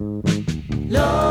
Love.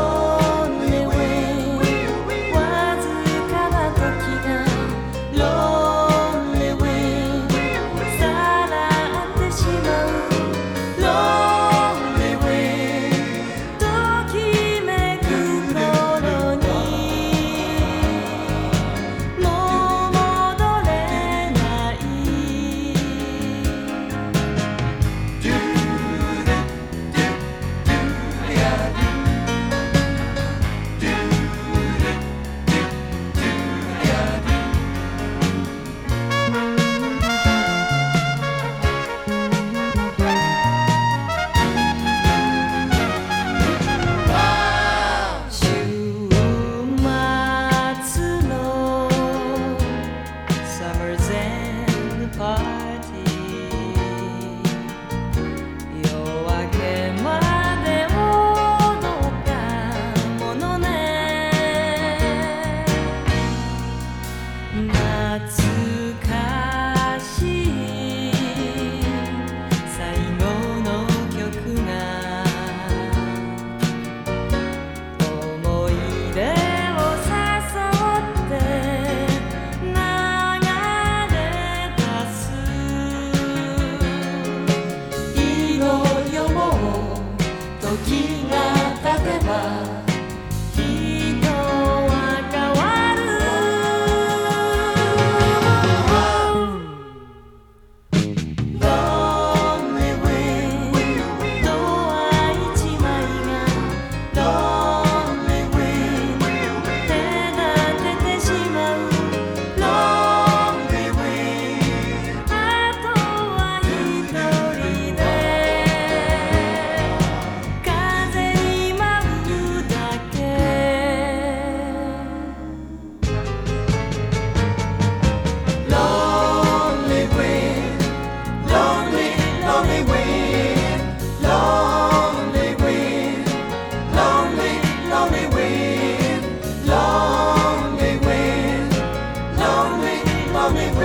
Maldito. me